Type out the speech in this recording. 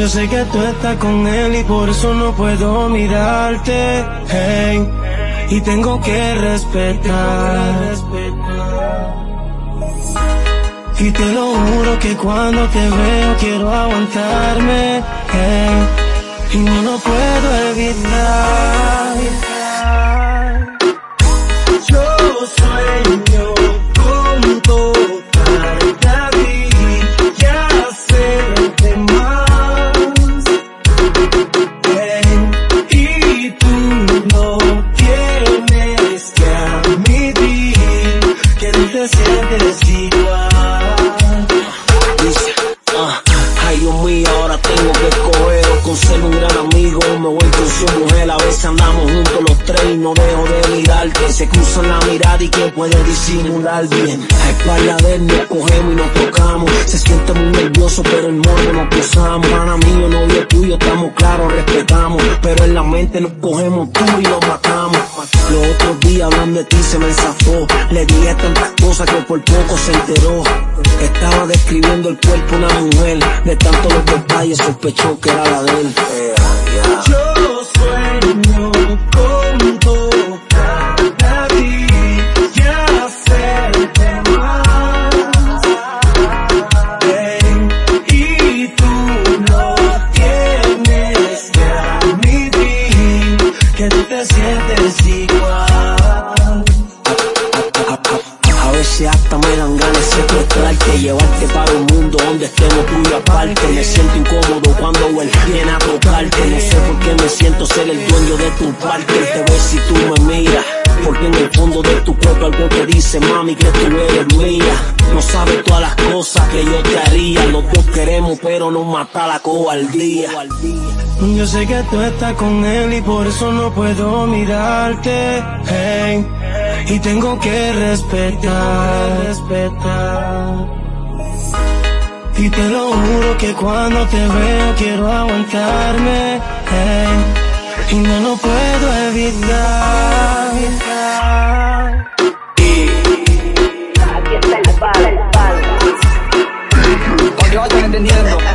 Yo sé que tú estás con él y por eso no puedo mirarte. Hey, y tengo que respetar. Y te lo juro que cuando te veo quiero aguantarme. Hey, y no lo puedo evitar. Ser un gran amigo me voy con su mujer. A veces andamos juntos los tres y no dejo de mirarte. Se cruzan la mirada y quién puede disimular bien. A espalda de él nos cogemos y nos tocamos. Se siente muy nervioso, pero el morbo nos cruzamos. Tuyo, estamos Pero en la mente nos cogemos tú y nos matamos. Los otros días hablando de ti se me zafó. Le dije tantas cosas que por poco se enteró. Estaba describiendo el cuerpo de una mujer. De tanto los detalles sospechó que era la de él. A veces hasta me dan ganas de secuestrarte, llevarte para un mundo donde estemos tú y aparte. Me siento incómodo cuando él viene a tocarte. No sé por qué me siento ser el dueño de tu parte. Te ves si tú me miras. Porque en el fondo de tu cuerpo algo te dice, mami, que tú eres mía. no nos mata la cobardía. Yo sé que tú estás con él y por eso no puedo mirarte. Y tengo que respetar. Y te lo juro que cuando te veo quiero aguantarme. Y no lo puedo evitar. Aquí está el yo estoy entendiendo.